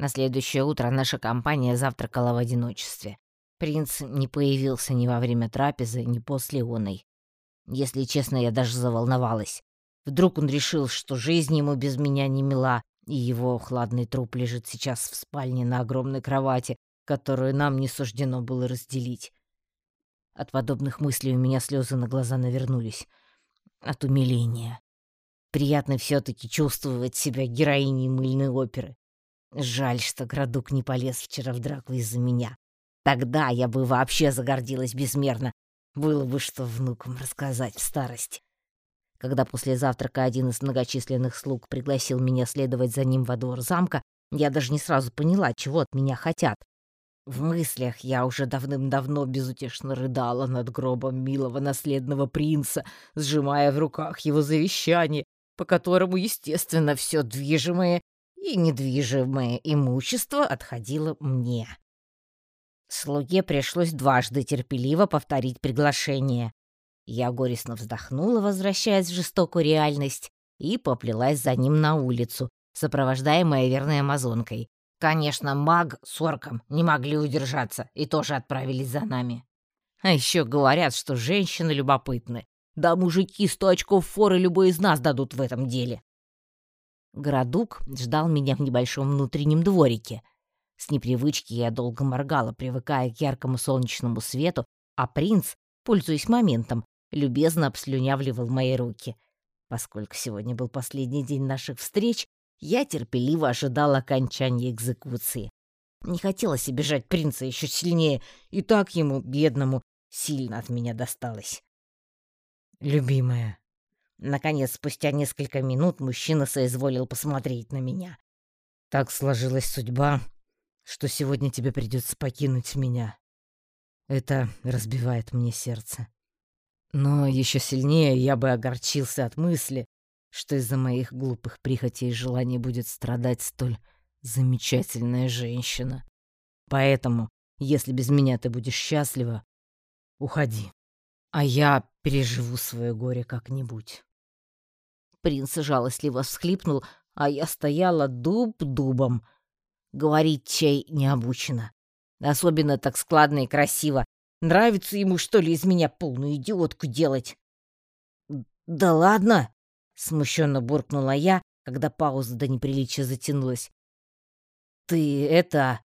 На следующее утро наша компания завтракала в одиночестве. Принц не появился ни во время трапезы, ни после оной. Если честно, я даже заволновалась. Вдруг он решил, что жизнь ему без меня не мила, и его хладный труп лежит сейчас в спальне на огромной кровати, которую нам не суждено было разделить. От подобных мыслей у меня слезы на глаза навернулись. От умиления. Приятно все таки чувствовать себя героиней мыльной оперы. Жаль, что Градук не полез вчера в драку из-за меня. Тогда я бы вообще загордилась безмерно. Было бы что внукам рассказать в старости. Когда после завтрака один из многочисленных слуг пригласил меня следовать за ним во двор замка, я даже не сразу поняла, чего от меня хотят. В мыслях я уже давным-давно безутешно рыдала над гробом милого наследного принца, сжимая в руках его завещание, по которому, естественно, все движимое и недвижимое имущество отходило мне. Слуге пришлось дважды терпеливо повторить приглашение. Я горестно вздохнула, возвращаясь в жестокую реальность, и поплелась за ним на улицу, сопровождаемая верной амазонкой. Конечно, маг с орком не могли удержаться и тоже отправились за нами. А еще говорят, что женщины любопытны. Да мужики сто очков форы любой из нас дадут в этом деле. Городук ждал меня в небольшом внутреннем дворике. С непривычки я долго моргала, привыкая к яркому солнечному свету, а принц, пользуясь моментом, любезно обслюнявливал мои руки. Поскольку сегодня был последний день наших встреч, я терпеливо ожидал окончания экзекуции. Не хотелось обижать принца еще сильнее, и так ему, бедному, сильно от меня досталось. «Любимая». Наконец, спустя несколько минут мужчина соизволил посмотреть на меня. «Так сложилась судьба, что сегодня тебе придется покинуть меня. Это разбивает мне сердце. Но еще сильнее я бы огорчился от мысли, что из-за моих глупых прихотей и желаний будет страдать столь замечательная женщина. Поэтому, если без меня ты будешь счастлива, уходи, а я переживу свое горе как-нибудь. Принц жалостливо всхлипнул, а я стояла дуб дубом. Говорить чай не обучена. Особенно так складно и красиво, Нравится ему, что ли, из меня полную идиотку делать? Да ладно, смущенно буркнула я, когда пауза до неприличия затянулась. Ты это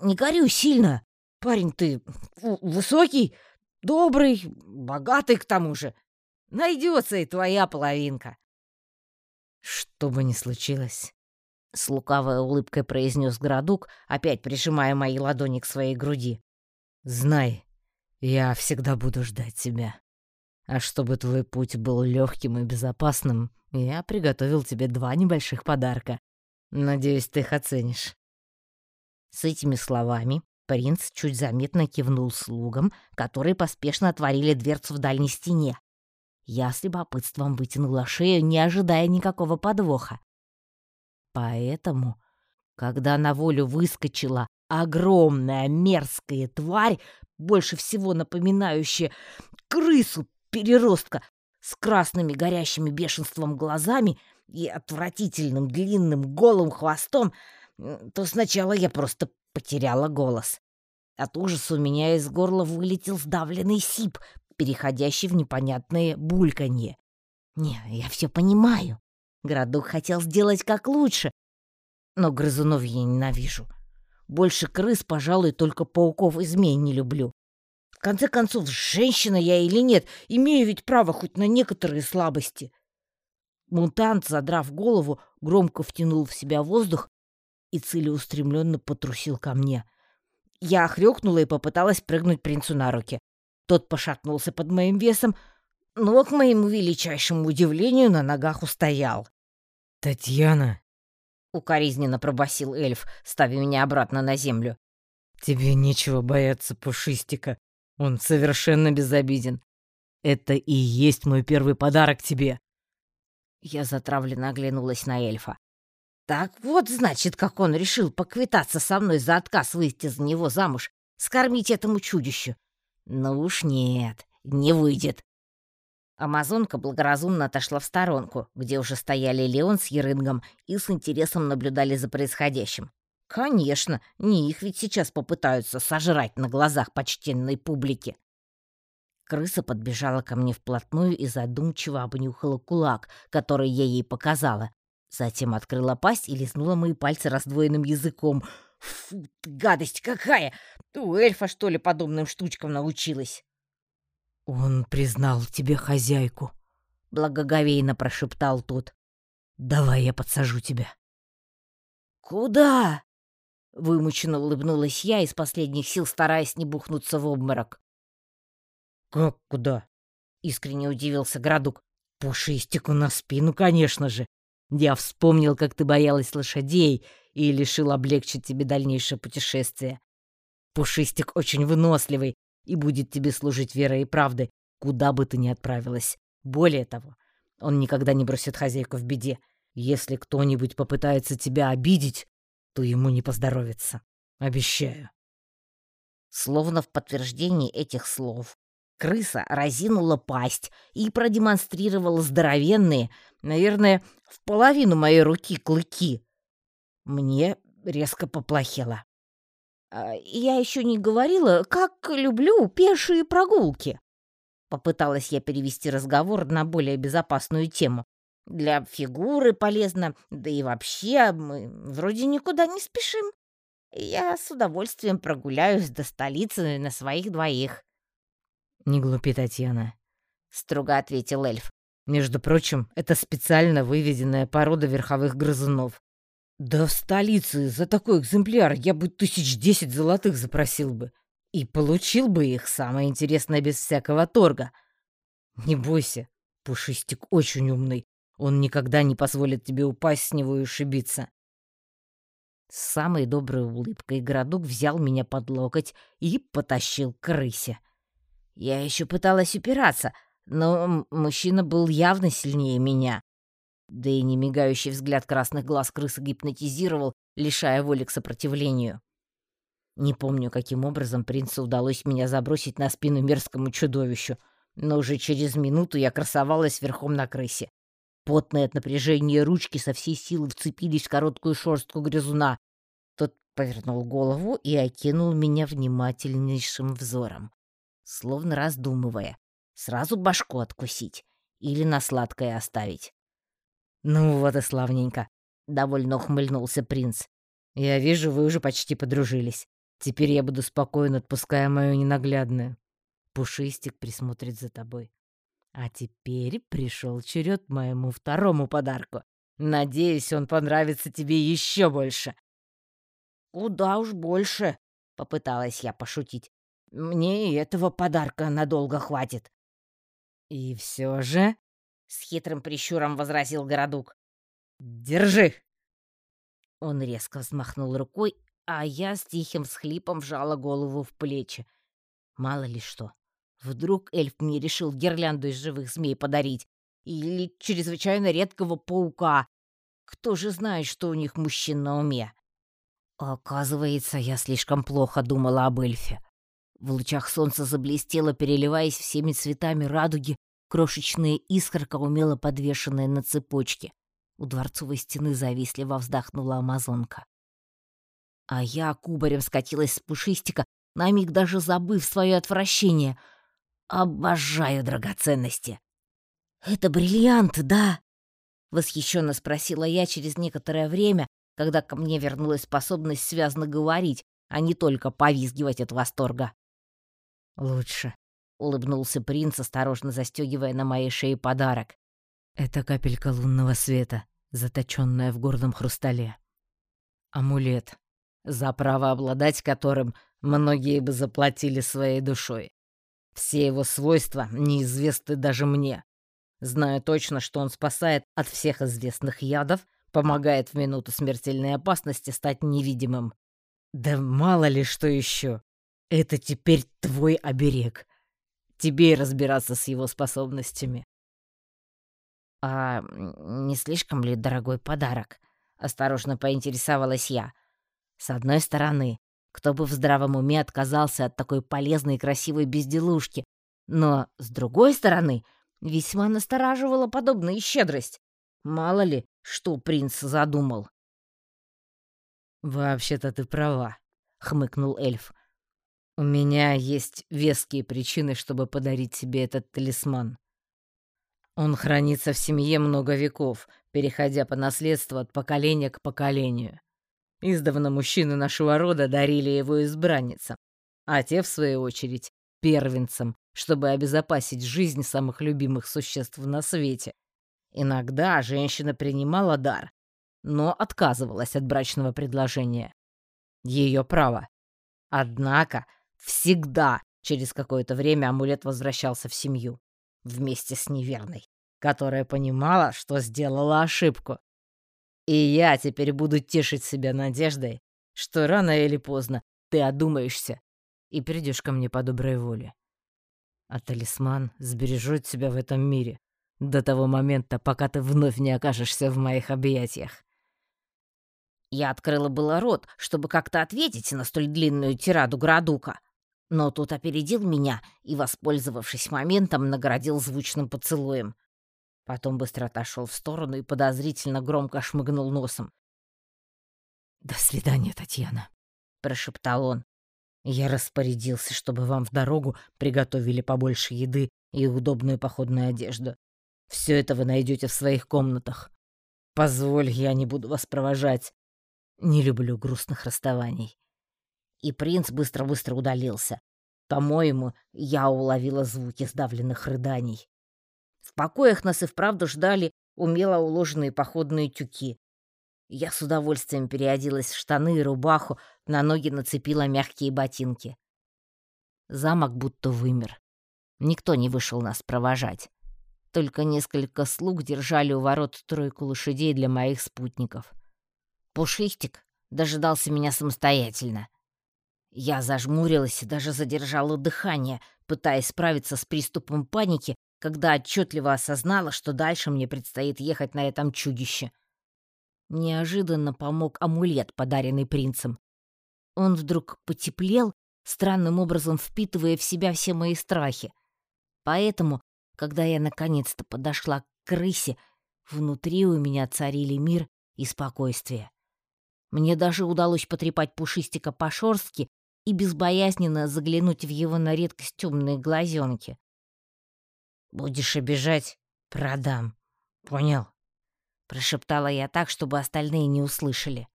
не горю сильно. Парень ты высокий, добрый, богатый к тому же. Найдется и твоя половинка. Что бы ни случилось, с лукавой улыбкой произнес Градук, опять прижимая мои ладони к своей груди. Знай, я всегда буду ждать тебя. А чтобы твой путь был легким и безопасным, я приготовил тебе два небольших подарка. Надеюсь, ты их оценишь». С этими словами принц чуть заметно кивнул слугам, которые поспешно отворили дверцу в дальней стене. Я с любопытством вытянула шею, не ожидая никакого подвоха. Поэтому, когда на волю выскочила огромная мерзкая тварь, больше всего напоминающая крысу-переростка с красными горящими бешенством глазами и отвратительным длинным голым хвостом, то сначала я просто потеряла голос. От ужаса у меня из горла вылетел сдавленный сип, переходящий в непонятное бульканье. Не, я все понимаю. Городок хотел сделать как лучше, но грызунов я ненавижу. Больше крыс, пожалуй, только пауков и змей не люблю. В конце концов, женщина я или нет, имею ведь право хоть на некоторые слабости. Мутант, задрав голову, громко втянул в себя воздух и целеустремленно потрусил ко мне. Я охрёкнула и попыталась прыгнуть принцу на руки. Тот пошатнулся под моим весом, но, к моему величайшему удивлению, на ногах устоял. «Татьяна!» — укоризненно пробасил эльф, ставя меня обратно на землю. «Тебе нечего бояться Пушистика. Он совершенно безобиден. Это и есть мой первый подарок тебе». Я затравленно оглянулась на эльфа. «Так вот, значит, как он решил поквитаться со мной за отказ выйти за него замуж, скормить этому чудищу. Ну уж нет, не выйдет. Амазонка благоразумно отошла в сторонку, где уже стояли Леон с Ерынгом и с интересом наблюдали за происходящим. Конечно, не их ведь сейчас попытаются сожрать на глазах почтенной публики. Крыса подбежала ко мне вплотную и задумчиво обнюхала кулак, который я ей показала. Затем открыла пасть и лизнула мои пальцы раздвоенным языком. Фу, гадость какая! У эльфа, что ли, подобным штучкам научилась? «Он признал тебе хозяйку», — благоговейно прошептал тот. «Давай я подсажу тебя». «Куда?» — вымученно улыбнулась я, из последних сил стараясь не бухнуться в обморок. «Как куда?» — искренне удивился Градук. «Пушистику на спину, конечно же. Я вспомнил, как ты боялась лошадей и решил облегчить тебе дальнейшее путешествие. Пушистик очень выносливый и будет тебе служить верой и правдой, куда бы ты ни отправилась. Более того, он никогда не бросит хозяйку в беде. Если кто-нибудь попытается тебя обидеть, то ему не поздоровится. Обещаю. Словно в подтверждении этих слов Крыса разинула пасть и продемонстрировала здоровенные, наверное, в половину моей руки клыки. Мне резко поплохело. А, «Я еще не говорила, как люблю пешие прогулки». Попыталась я перевести разговор на более безопасную тему. Для фигуры полезно, да и вообще мы вроде никуда не спешим. Я с удовольствием прогуляюсь до столицы на своих двоих. «Не глупи, Татьяна», — строго ответил эльф. «Между прочим, это специально выведенная порода верховых грызунов. Да в столице за такой экземпляр я бы тысяч десять золотых запросил бы. И получил бы их, самое интересное, без всякого торга. Не бойся, Пушистик очень умный. Он никогда не позволит тебе упасть с него и ушибиться. С самой доброй улыбкой городок взял меня под локоть и потащил к крысе. Я еще пыталась упираться, но мужчина был явно сильнее меня. Да и немигающий взгляд красных глаз крысы гипнотизировал, лишая воли к сопротивлению. Не помню, каким образом принцу удалось меня забросить на спину мерзкому чудовищу, но уже через минуту я красовалась верхом на крысе. Потные от напряжения ручки со всей силы вцепились в короткую шерстку грызуна. Тот повернул голову и окинул меня внимательнейшим взором словно раздумывая, сразу башку откусить или на сладкое оставить. «Ну вот и славненько», — довольно ухмыльнулся принц. «Я вижу, вы уже почти подружились. Теперь я буду спокоен, отпуская мою ненаглядную. Пушистик присмотрит за тобой. А теперь пришел черед моему второму подарку. Надеюсь, он понравится тебе еще больше». «Куда уж больше», — попыталась я пошутить. Мне и этого подарка надолго хватит. И все же, с хитрым прищуром возразил городок. Держи. Он резко взмахнул рукой, а я с тихим схлипом вжала голову в плечи. Мало ли что. Вдруг эльф мне решил гирлянду из живых змей подарить. Или чрезвычайно редкого паука. Кто же знает, что у них мужчин на уме? Оказывается, я слишком плохо думала об эльфе. В лучах солнца заблестела, переливаясь всеми цветами радуги, крошечная искорка, умело подвешенная на цепочке. У дворцовой стены завистливо вздохнула амазонка. А я кубарем скатилась с пушистика, на миг даже забыв свое отвращение. Обожаю драгоценности. «Это бриллиант, да?» — восхищенно спросила я через некоторое время, когда ко мне вернулась способность связно говорить, а не только повизгивать от восторга. «Лучше», — улыбнулся принц, осторожно застегивая на моей шее подарок. «Это капелька лунного света, заточенная в гордом хрустале. Амулет, за право обладать которым многие бы заплатили своей душой. Все его свойства неизвестны даже мне. Знаю точно, что он спасает от всех известных ядов, помогает в минуту смертельной опасности стать невидимым. Да мало ли что еще. Это теперь твой оберег. Тебе и разбираться с его способностями. А не слишком ли дорогой подарок? Осторожно поинтересовалась я. С одной стороны, кто бы в здравом уме отказался от такой полезной и красивой безделушки, но, с другой стороны, весьма настораживала подобная щедрость. Мало ли, что принц задумал. «Вообще-то ты права», — хмыкнул эльф. «У меня есть веские причины, чтобы подарить тебе этот талисман. Он хранится в семье много веков, переходя по наследству от поколения к поколению. Издавна мужчины нашего рода дарили его избранницам, а те, в свою очередь, первенцам, чтобы обезопасить жизнь самых любимых существ на свете. Иногда женщина принимала дар, но отказывалась от брачного предложения. Ее право. Однако всегда через какое-то время амулет возвращался в семью вместе с неверной, которая понимала, что сделала ошибку. И я теперь буду тешить себя надеждой, что рано или поздно ты одумаешься и придешь ко мне по доброй воле. А талисман сбережет тебя в этом мире до того момента, пока ты вновь не окажешься в моих объятиях. Я открыла было рот, чтобы как-то ответить на столь длинную тираду Градука, но тут опередил меня и, воспользовавшись моментом, наградил звучным поцелуем. Потом быстро отошел в сторону и подозрительно громко шмыгнул носом. «До свидания, Татьяна», — прошептал он. «Я распорядился, чтобы вам в дорогу приготовили побольше еды и удобную походную одежду. Все это вы найдете в своих комнатах. Позволь, я не буду вас провожать. Не люблю грустных расставаний» и принц быстро-быстро удалился. По-моему, я уловила звуки сдавленных рыданий. В покоях нас и вправду ждали умело уложенные походные тюки. Я с удовольствием переоделась в штаны и рубаху, на ноги нацепила мягкие ботинки. Замок будто вымер. Никто не вышел нас провожать. Только несколько слуг держали у ворот тройку лошадей для моих спутников. Пушистик дожидался меня самостоятельно. Я зажмурилась и даже задержала дыхание, пытаясь справиться с приступом паники, когда отчетливо осознала, что дальше мне предстоит ехать на этом чудище. Неожиданно помог амулет, подаренный принцем. Он вдруг потеплел, странным образом впитывая в себя все мои страхи. Поэтому, когда я наконец-то подошла к крысе, внутри у меня царили мир и спокойствие. Мне даже удалось потрепать пушистика по шорстке и безбоязненно заглянуть в его на редкость темные глазенки. «Будешь обижать — продам. Понял?» — прошептала я так, чтобы остальные не услышали.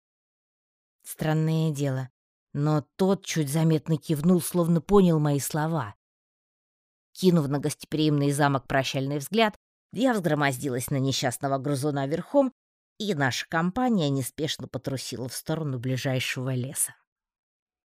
Странное дело, но тот чуть заметно кивнул, словно понял мои слова. Кинув на гостеприимный замок прощальный взгляд, я взгромоздилась на несчастного грузуна верхом, и наша компания неспешно потрусила в сторону ближайшего леса.